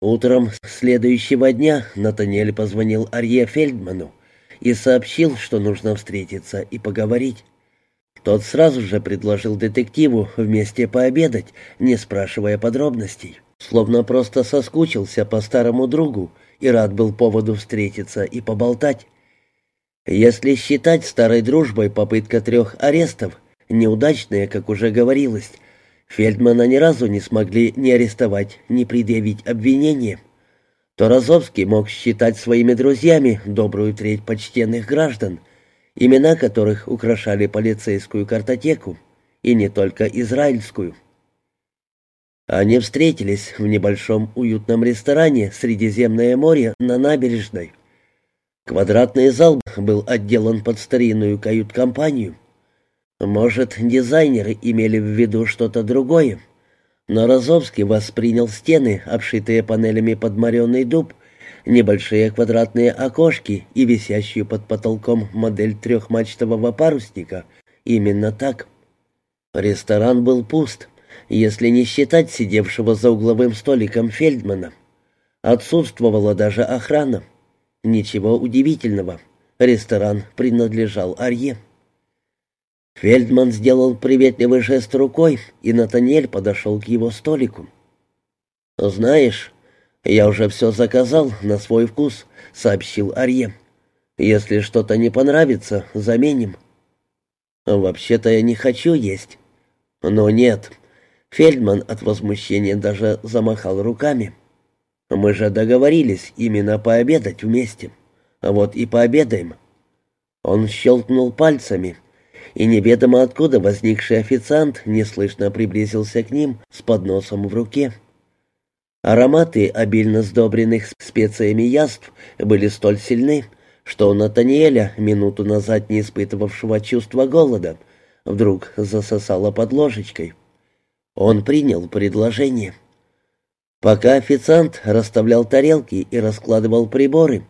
Утром следующего дня Натаниэль позвонил Арье Фельдману и сообщил, что нужно встретиться и поговорить. Тот сразу же предложил детективу вместе пообедать, не спрашивая подробностей, словно просто соскучился по старому другу и рад был поводу встретиться и поболтать. Если считать старой дружбой попытка трех арестов, неудачная, как уже говорилось, Фельдмана ни разу не смогли ни арестовать, ни предъявить обвинение, то Розовский мог считать своими друзьями добрую треть почтенных граждан, имена которых украшали полицейскую картотеку, и не только израильскую. Они встретились в небольшом уютном ресторане «Средиземное море» на набережной. Квадратный зал был отделан под старинную кают-компанию, может, дизайнеры имели в виду что-то другое, но Розовский воспринял стены, обшитые панелями под мореный дуб, небольшие квадратные окошки и висящую под потолком модель трехмачтового парусника. Именно так. Ресторан был пуст, если не считать сидевшего за угловым столиком Фельдмана. Отсутствовала даже охрана. Ничего удивительного. Ресторан принадлежал Арье. Фельдман сделал приветливый жест рукой, и Натаниэль подошел к его столику. «Знаешь, я уже все заказал на свой вкус», — сообщил Арье. «Если что-то не понравится, заменим». «Вообще-то я не хочу есть». «Но нет». Фельдман от возмущения даже замахал руками. «Мы же договорились именно пообедать вместе. Вот и пообедаем». Он щелкнул пальцами — и неведомо откуда возникший официант неслышно приблизился к ним с подносом в руке. Ароматы обильно сдобренных специями яств были столь сильны, что у Натаниэля, минуту назад не испытывавшего чувства голода, вдруг засосало под ложечкой. Он принял предложение. Пока официант расставлял тарелки и раскладывал приборы,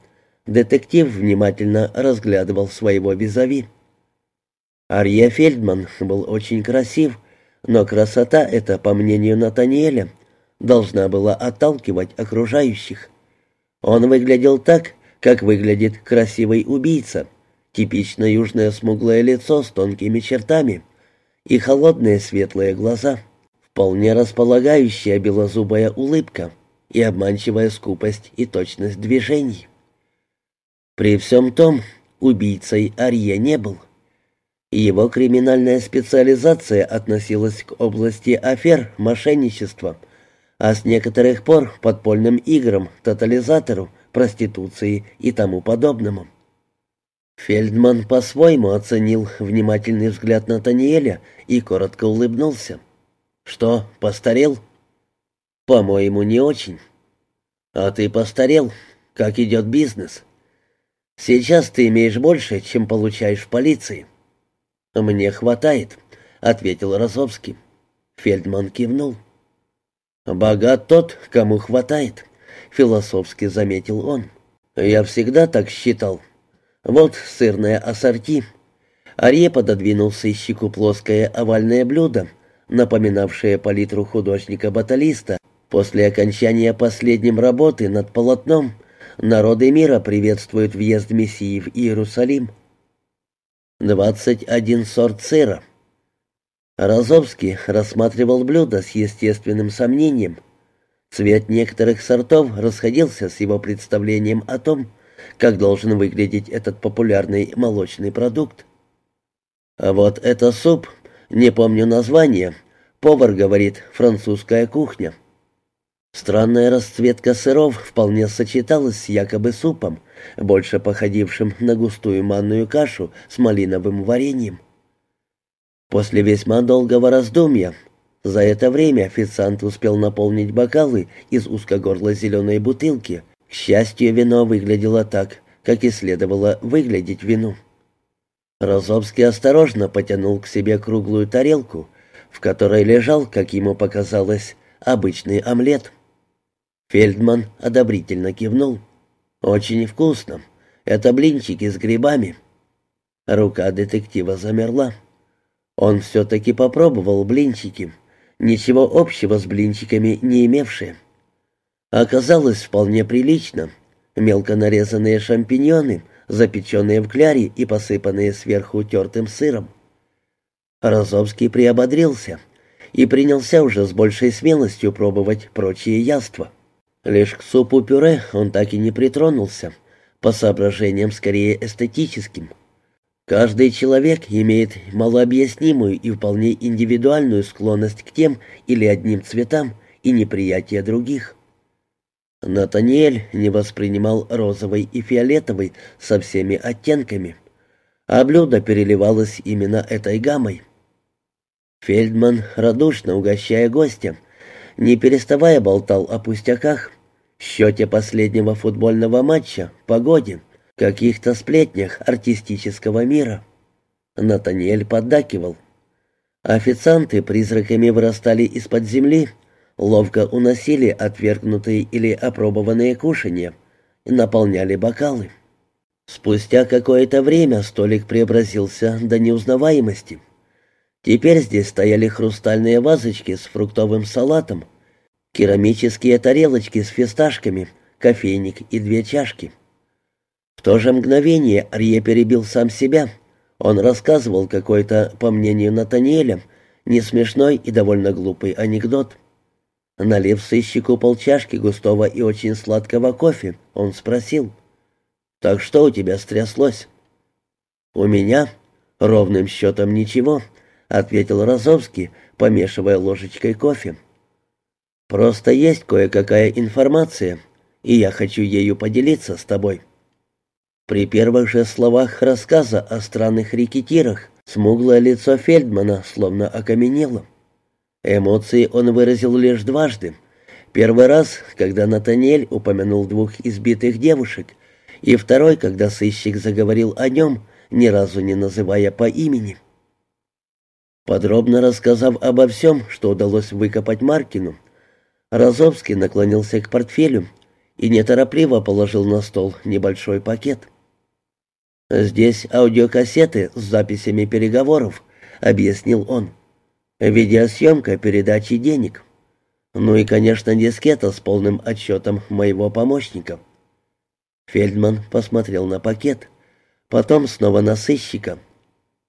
детектив внимательно разглядывал своего визави. Арье Фельдман был очень красив, но красота эта, по мнению Натаниэля, должна была отталкивать окружающих. Он выглядел так, как выглядит красивый убийца, типично южное смуглое лицо с тонкими чертами и холодные светлые глаза, вполне располагающая белозубая улыбка и обманчивая скупость и точность движений. При всем том, убийцей Арье не был. Его криминальная специализация относилась к области афер, мошенничества, а с некоторых пор подпольным играм, тотализатору, проституции и тому подобному. Фельдман по-своему оценил внимательный взгляд Натаниэля и коротко улыбнулся. «Что, постарел?» «По-моему, не очень». «А ты постарел. Как идет бизнес?» «Сейчас ты имеешь больше, чем получаешь в полиции». «Мне хватает», — ответил Розовский. Фельдман кивнул. «Богат тот, кому хватает», — философски заметил он. «Я всегда так считал. Вот сырное ассорти». Арье пододвинул сыщику плоское овальное блюдо, напоминавшее палитру художника-баталиста. После окончания последним работы над полотном народы мира приветствуют въезд Мессии в Иерусалим. Двадцать один сорт сыра. Розовский рассматривал блюдо с естественным сомнением. Цвет некоторых сортов расходился с его представлением о том, как должен выглядеть этот популярный молочный продукт. А вот это суп, не помню название, повар говорит, французская кухня. Странная расцветка сыров вполне сочеталась с якобы супом, больше походившим на густую манную кашу с малиновым вареньем. После весьма долгого раздумья, за это время официант успел наполнить бокалы из узкогорлой зеленой бутылки. К счастью, вино выглядело так, как и следовало выглядеть вину. Розовский осторожно потянул к себе круглую тарелку, в которой лежал, как ему показалось, обычный омлет — Фельдман одобрительно кивнул. «Очень вкусно. Это блинчики с грибами». Рука детектива замерла. Он все-таки попробовал блинчики, ничего общего с блинчиками не имевшие. Оказалось вполне прилично. Мелко нарезанные шампиньоны, запеченные в кляре и посыпанные сверху тертым сыром. Розовский приободрился и принялся уже с большей смелостью пробовать прочие яства. Лишь к супу-пюре он так и не притронулся, по соображениям скорее эстетическим. Каждый человек имеет малообъяснимую и вполне индивидуальную склонность к тем или одним цветам и неприятие других. Натаниэль не воспринимал розовый и фиолетовый со всеми оттенками, а блюдо переливалось именно этой гаммой. Фельдман, радушно угощая гостя, не переставая болтал о пустяках, счете последнего футбольного матча, погоде, каких-то сплетнях артистического мира. Натаниэль поддакивал. Официанты призраками вырастали из-под земли, ловко уносили отвергнутые или опробованные кушанья наполняли бокалы. Спустя какое-то время столик преобразился до неузнаваемости. Теперь здесь стояли хрустальные вазочки с фруктовым салатом, керамические тарелочки с фисташками, кофейник и две чашки. В то же мгновение Арье перебил сам себя. Он рассказывал какой-то, по мнению Натаниэля, несмешной и довольно глупый анекдот. Налив сыщику полчашки густого и очень сладкого кофе, он спросил, «Так что у тебя стряслось?» «У меня ровным счетом ничего», — ответил Розовский, помешивая ложечкой кофе. «Просто есть кое-какая информация, и я хочу ею поделиться с тобой». При первых же словах рассказа о странных рекетирах смуглое лицо Фельдмана словно окаменело. Эмоции он выразил лишь дважды. Первый раз, когда Натаниэль упомянул двух избитых девушек, и второй, когда сыщик заговорил о нем, ни разу не называя по имени. Подробно рассказав обо всем, что удалось выкопать Маркину, Розовский наклонился к портфелю и неторопливо положил на стол небольшой пакет. «Здесь аудиокассеты с записями переговоров», — объяснил он. Видеосъемка передачи денег. Ну и, конечно, дискета с полным отчетом моего помощника. Фельдман посмотрел на пакет, потом снова на сыщика.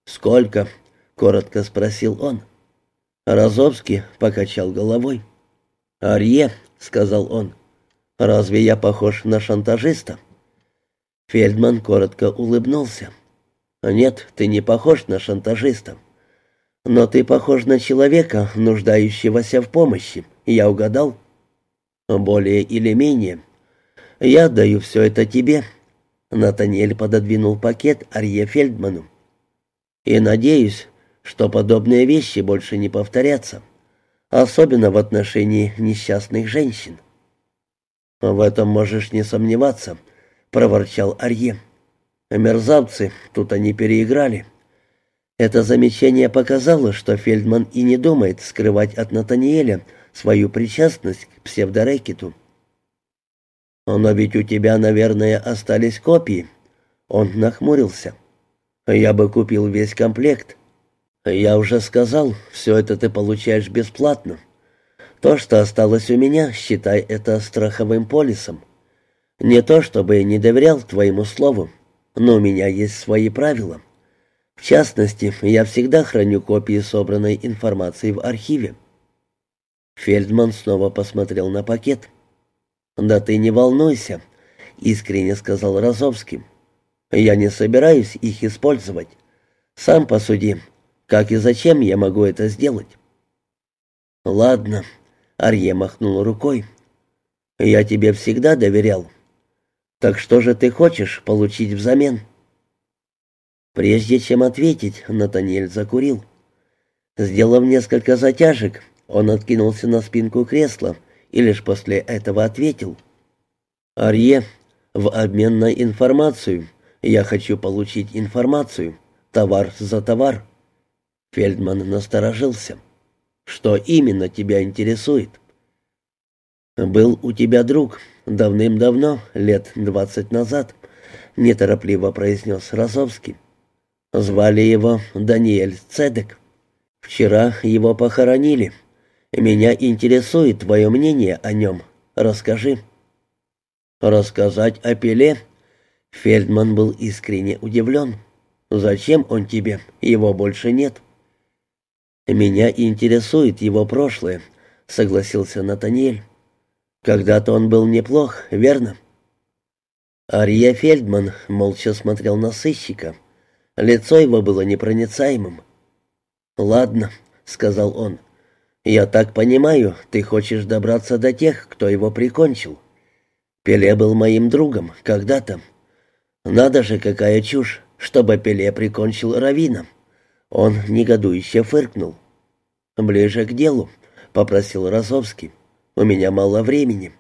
«Сколько?» — коротко спросил он. Розовский покачал головой. «Арье», — сказал он, — «разве я похож на шантажиста?» Фельдман коротко улыбнулся. «Нет, ты не похож на шантажиста. Но ты похож на человека, нуждающегося в помощи. Я угадал? Более или менее. Я отдаю все это тебе. Натаниэль пододвинул пакет Арье Фельдману. И надеюсь, что подобные вещи больше не повторятся, особенно в отношении несчастных женщин. В этом можешь не сомневаться, проворчал Арье. Мерзавцы, тут они переиграли. Это замечание показало, что Фельдман и не думает скрывать от Натаниэля свою причастность к псевдорекету. «Но ведь у тебя, наверное, остались копии». Он нахмурился. «Я бы купил весь комплект». «Я уже сказал, все это ты получаешь бесплатно. То, что осталось у меня, считай это страховым полисом. Не то, чтобы я не доверял твоему слову, но у меня есть свои правила». В частности, я всегда храню копии собранной информации в архиве. Фельдман снова посмотрел на пакет. «Да ты не волнуйся», — искренне сказал Розовский. «Я не собираюсь их использовать. Сам посуди, как и зачем я могу это сделать». «Ладно», — Арье махнул рукой. «Я тебе всегда доверял. Так что же ты хочешь получить взамен?» Прежде чем ответить, Натаниэль закурил. Сделав несколько затяжек, он откинулся на спинку кресла и лишь после этого ответил. «Арье, в обмен на информацию я хочу получить информацию, товар за товар». Фельдман насторожился. «Что именно тебя интересует?» «Был у тебя друг давным-давно, лет двадцать назад», — неторопливо произнес Розовский. Звали его Даниэль Цедек. Вчера его похоронили. Меня интересует твое мнение о нем. Расскажи». «Рассказать о Пеле?» Фельдман был искренне удивлен. «Зачем он тебе? Его больше нет». «Меня интересует его прошлое», — согласился Натаниэль. «Когда-то он был неплох, верно?» Ария Фельдман молча смотрел на сыщика. Лицо его было непроницаемым. «Ладно», — сказал он, — «я так понимаю, ты хочешь добраться до тех, кто его прикончил. Пеле был моим другом когда-то. Надо же, какая чушь, чтобы Пеле прикончил Равина». Он негодующе фыркнул. «Ближе к делу», — попросил Розовский. «У меня мало времени».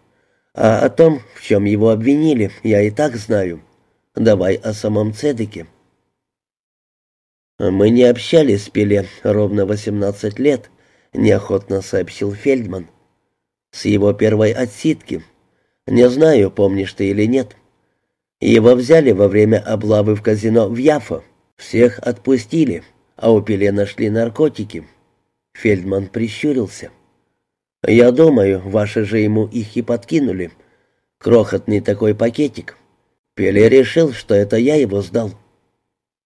А о том, в чем его обвинили, я и так знаю. Давай о самом Цедеке. Мы не общались с Пеле ровно 18 лет, неохотно сообщил Фельдман. С его первой отсидки. Не знаю, помнишь ты или нет. Его взяли во время облавы в казино в Яфо. Всех отпустили, а у Пеле нашли наркотики. Фельдман прищурился. «Я думаю, ваши же ему их и подкинули. Крохотный такой пакетик. Пеле решил, что это я его сдал».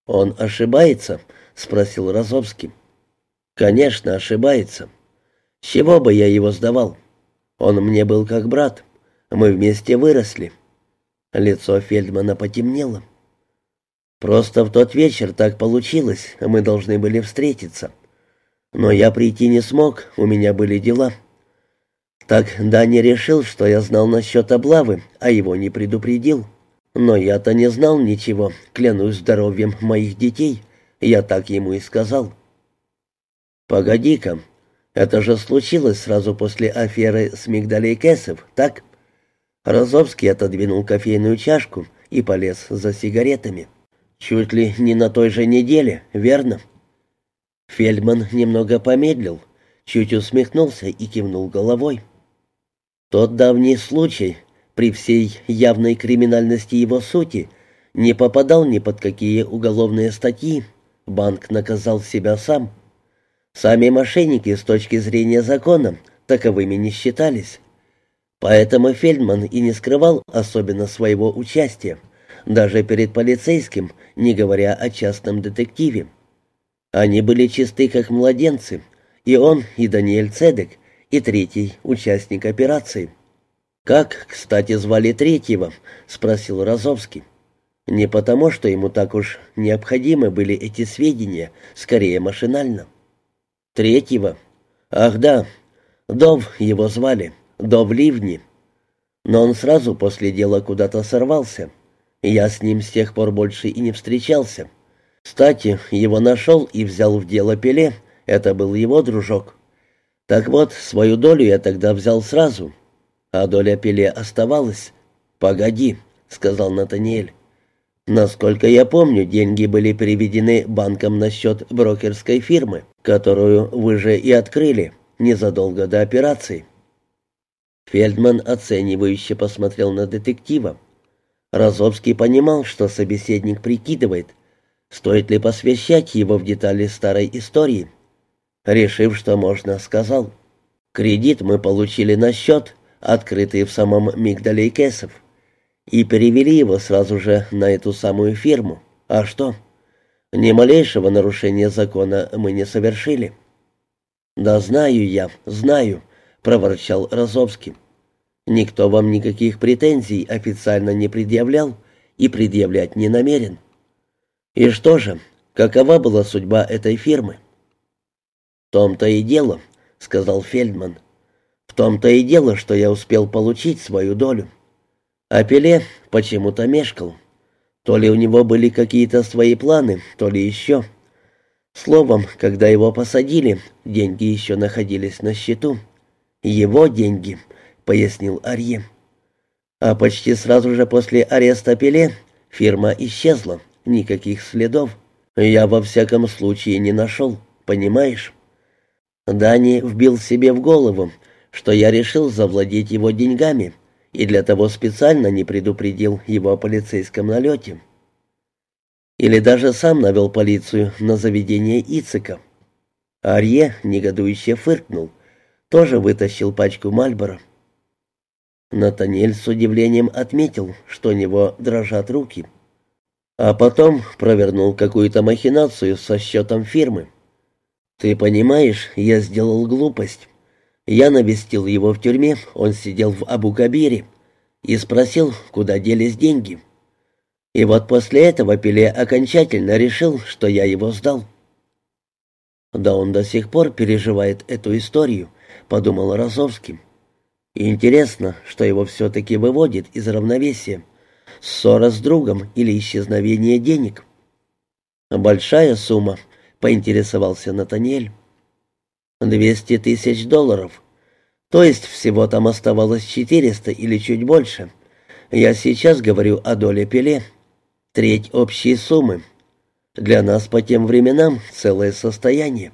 «Он ошибается?» — спросил Розовский. «Конечно, ошибается. С чего бы я его сдавал? Он мне был как брат. Мы вместе выросли». Лицо Фельдмана потемнело. «Просто в тот вечер так получилось, мы должны были встретиться. Но я прийти не смог, у меня были дела». Так Дани решил, что я знал насчет облавы, а его не предупредил. Но я-то не знал ничего, клянусь здоровьем моих детей. Я так ему и сказал. «Погоди-ка, это же случилось сразу после аферы с Мигдалей Кесов, так?» Розовский отодвинул кофейную чашку и полез за сигаретами. «Чуть ли не на той же неделе, верно?» Фельдман немного помедлил, чуть усмехнулся и кивнул головой. Тот давний случай, при всей явной криминальности его сути, не попадал ни под какие уголовные статьи. Банк наказал себя сам. Сами мошенники с точки зрения закона таковыми не считались. Поэтому Фельдман и не скрывал особенно своего участия, даже перед полицейским, не говоря о частном детективе. Они были чисты, как младенцы, и он, и Даниэль Цедек — и третий участник операции. «Как, кстати, звали третьего?» — спросил Розовский. «Не потому, что ему так уж необходимы были эти сведения, скорее машинально». «Третьего? Ах да, Дов его звали, Дов Ливни. Но он сразу после дела куда-то сорвался. Я с ним с тех пор больше и не встречался. Кстати, его нашел и взял в дело Пеле, это был его дружок». Так вот, свою долю я тогда взял сразу, а доля Пеле оставалась. «Погоди», — сказал Натаниэль. «Насколько я помню, деньги были переведены банком на счет брокерской фирмы, которую вы же и открыли незадолго до операции». Фельдман оценивающе посмотрел на детектива. Розовский понимал, что собеседник прикидывает, стоит ли посвящать его в детали старой истории. Решив, что можно, сказал. «Кредит мы получили на счет, открытый в самом Мигдале Кесов, и перевели его сразу же на эту самую фирму. А что? Ни малейшего нарушения закона мы не совершили». «Да знаю я, знаю», — проворчал Розовский. «Никто вам никаких претензий официально не предъявлял и предъявлять не намерен». «И что же, какова была судьба этой фирмы?» том-то и дело», — сказал Фельдман. «В том-то и дело, что я успел получить свою долю. А Пеле почему-то мешкал. То ли у него были какие-то свои планы, то ли еще. Словом, когда его посадили, деньги еще находились на счету. Его деньги», — пояснил Арье. А почти сразу же после ареста Пеле фирма исчезла, никаких следов. Я во всяком случае не нашел, понимаешь? Дани вбил себе в голову, что я решил завладеть его деньгами, и для того специально не предупредил его о полицейском налете. Или даже сам навел полицию на заведение Ицика. Арье негодующе фыркнул, тоже вытащил пачку Мальбора. Натаниэль с удивлением отметил, что у него дрожат руки. А потом провернул какую-то махинацию со счетом фирмы. «Ты понимаешь, я сделал глупость. Я навестил его в тюрьме, он сидел в Абу-Кабире, и спросил, куда делись деньги. И вот после этого Пеле окончательно решил, что я его сдал». «Да он до сих пор переживает эту историю», — подумал Розовский. «Интересно, что его все-таки выводит из равновесия. Ссора с другом или исчезновение денег?» «Большая сумма», — поинтересовался Натаниэль. «Двести тысяч долларов. То есть всего там оставалось четыреста или чуть больше. Я сейчас говорю о доле Пеле. Треть общей суммы. Для нас по тем временам целое состояние».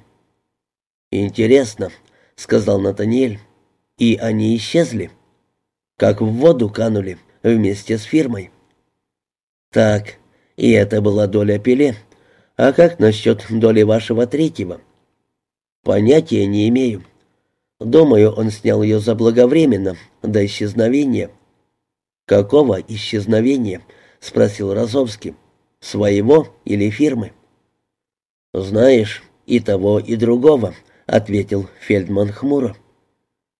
«Интересно», — сказал Натаниэль. «И они исчезли?» «Как в воду канули, вместе с фирмой». «Так, и это была доля Пеле. А как насчет доли вашего третьего?» «Понятия не имею. Думаю, он снял ее заблаговременно, до исчезновения». «Какого исчезновения?» — спросил Розовский. «Своего или фирмы?» «Знаешь, и того, и другого», — ответил Фельдман хмуро.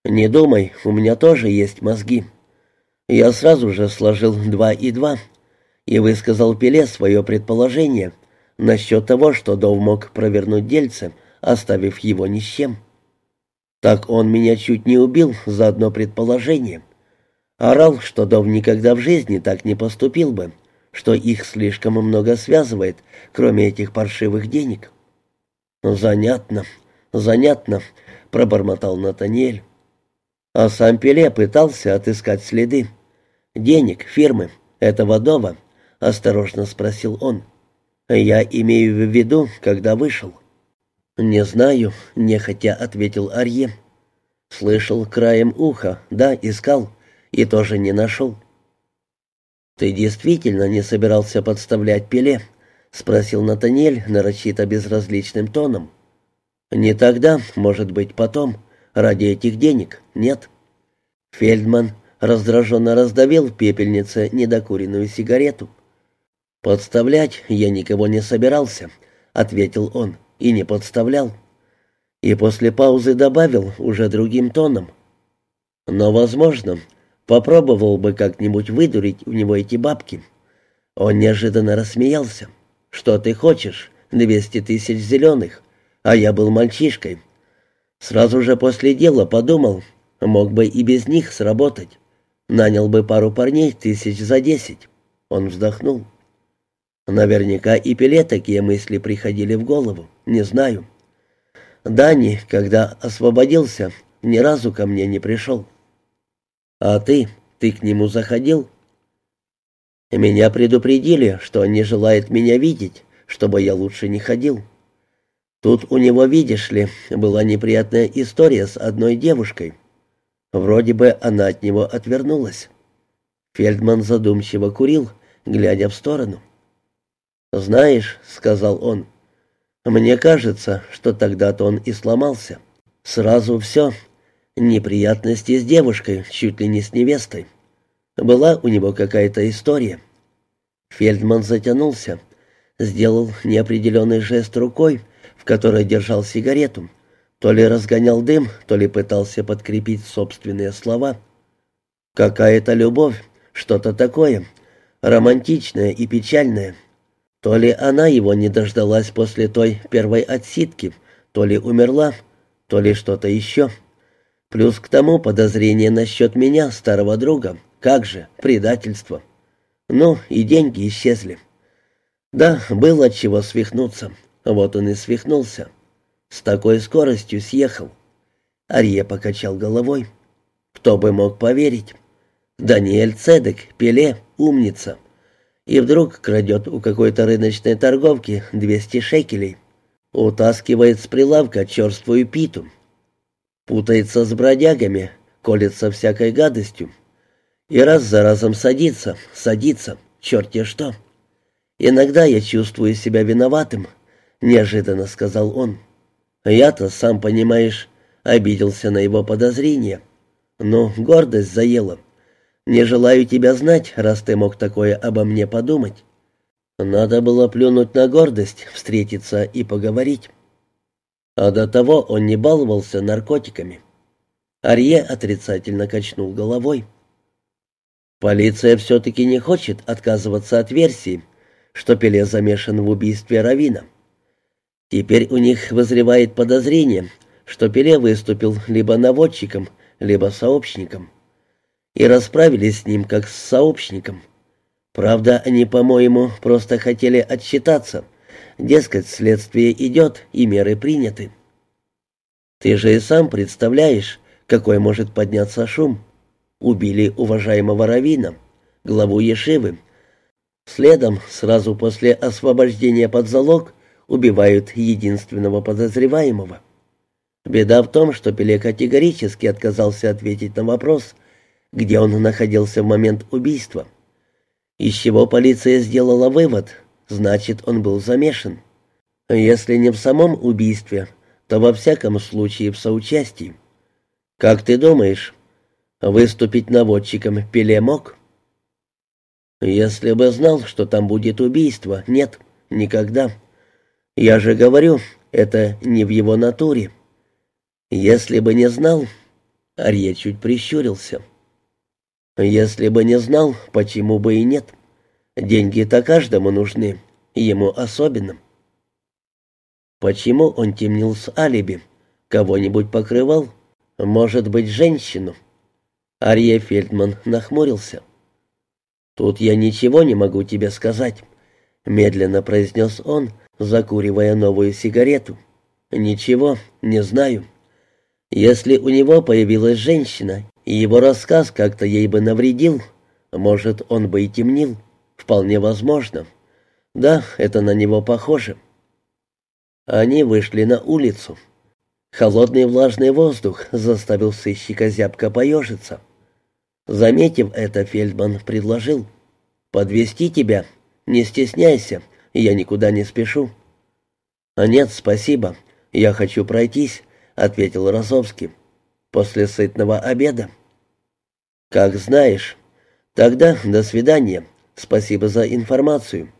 «Не думай, у меня тоже есть мозги. Я сразу же сложил два и два и высказал Пеле свое предположение насчет того, что Дов мог провернуть дельце, оставив его ни с чем. Так он меня чуть не убил за одно предположение. Орал, что Дов никогда в жизни так не поступил бы, что их слишком много связывает, кроме этих паршивых денег. «Занятно», «Занятно», — пробормотал Натаниэль. А сам Пеле пытался отыскать следы. «Денег, фирмы, этого дома?» — осторожно спросил он. «Я имею в виду, когда вышел». «Не знаю», — нехотя ответил Арье. «Слышал краем уха, да, искал, и тоже не нашел». «Ты действительно не собирался подставлять Пеле?» — спросил Натаниэль нарочито безразличным тоном. «Не тогда, может быть, потом. Ради этих денег. Нет». Фельдман раздраженно раздавил в пепельнице недокуренную сигарету. «Подставлять я никого не собирался», — ответил он, — «и не подставлял». И после паузы добавил уже другим тоном. «Но, возможно, попробовал бы как-нибудь выдурить у него эти бабки». Он неожиданно рассмеялся. «Что ты хочешь? Двести тысяч зеленых а я был мальчишкой. Сразу же после дела подумал, мог бы и без них сработать. Нанял бы пару парней тысяч за десять. Он вздохнул. Наверняка и Пеле такие мысли приходили в голову, не знаю. Дани, когда освободился, ни разу ко мне не пришел. А ты, ты к нему заходил? Меня предупредили, что он не желает меня видеть, чтобы я лучше не ходил. Тут у него, видишь ли, была неприятная история с одной девушкой. Вроде бы она от него отвернулась. Фельдман задумчиво курил, глядя в сторону. «Знаешь», — сказал он, — «мне кажется, что тогда-то он и сломался. Сразу все. Неприятности с девушкой, чуть ли не с невестой. Была у него какая-то история». Фельдман затянулся, сделал неопределенный жест рукой, в которой держал сигарету, то ли разгонял дым, то ли пытался подкрепить собственные слова. Какая-то любовь, что-то такое, романтичное и печальное. То ли она его не дождалась после той первой отсидки, то ли умерла, то ли что-то еще. Плюс к тому подозрение насчет меня, старого друга. Как же, предательство. Ну, и деньги исчезли. Да, было чего свихнуться. Вот он и свихнулся. С такой скоростью съехал. Арье покачал головой. Кто бы мог поверить? Даниэль Цедек, Пеле, умница. И вдруг крадет у какой-то рыночной торговки 200 шекелей. Утаскивает с прилавка черствую питу. Путается с бродягами, колется всякой гадостью. И раз за разом садится, садится, черт что. Иногда я чувствую себя виноватым, неожиданно сказал он. Я-то, сам понимаешь, обиделся на его подозрения. Но гордость заела. Не желаю тебя знать, раз ты мог такое обо мне подумать. Надо было плюнуть на гордость, встретиться и поговорить. А до того он не баловался наркотиками. Арье отрицательно качнул головой. Полиция все-таки не хочет отказываться от версии, что Пеле замешан в убийстве Равина. Теперь у них вызревает подозрение, что Пеле выступил либо наводчиком, либо сообщником. И расправились с ним как с сообщником. Правда, они, по-моему, просто хотели отсчитаться. Дескать, следствие идет и меры приняты. Ты же и сам представляешь, какой может подняться шум. Убили уважаемого Равина, главу Ешивы. Следом, сразу после освобождения под залог, убивают единственного подозреваемого. Беда в том, что Пеле категорически отказался ответить на вопрос, где он находился в момент убийства. Из чего полиция сделала вывод, значит, он был замешан. Если не в самом убийстве, то во всяком случае в соучастии. Как ты думаешь, выступить наводчиком Пеле мог? Если бы знал, что там будет убийство, нет, никогда. Я же говорю, это не в его натуре. Если бы не знал, Арье чуть прищурился. Если бы не знал, почему бы и нет. Деньги-то каждому нужны, ему особенно. Почему он темнил с алиби? Кого-нибудь покрывал? Может быть, женщину? Арье Фельдман нахмурился. «Тут я ничего не могу тебе сказать», — медленно произнес он, закуривая новую сигарету. «Ничего, не знаю. Если у него появилась женщина, и его рассказ как-то ей бы навредил, может, он бы и темнил. Вполне возможно. Да, это на него похоже. Они вышли на улицу. Холодный влажный воздух заставил сыщика зябко поежиться. Заметив это, Фельдман предложил. «Подвести тебя? Не стесняйся, я никуда не спешу». «А нет, спасибо, я хочу пройтись», — ответил Розовский. «После сытного обеда». «Как знаешь. Тогда до свидания. Спасибо за информацию.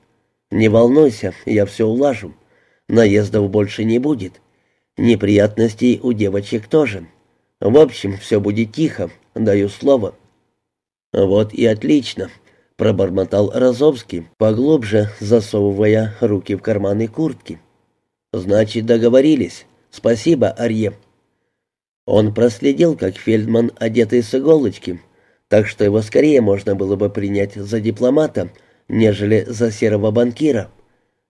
Не волнуйся, я все улажу. Наездов больше не будет. Неприятностей у девочек тоже. В общем, все будет тихо, даю слово». «Вот и отлично», — пробормотал Розовский, поглубже засовывая руки в карманы куртки. «Значит, договорились. Спасибо, Арье». Он проследил, как Фельдман, одетый с иголочки, так что его скорее можно было бы принять за дипломата, нежели за серого банкира,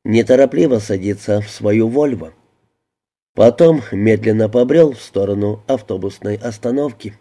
неторопливо садиться в свою «Вольво». Потом медленно побрел в сторону автобусной остановки.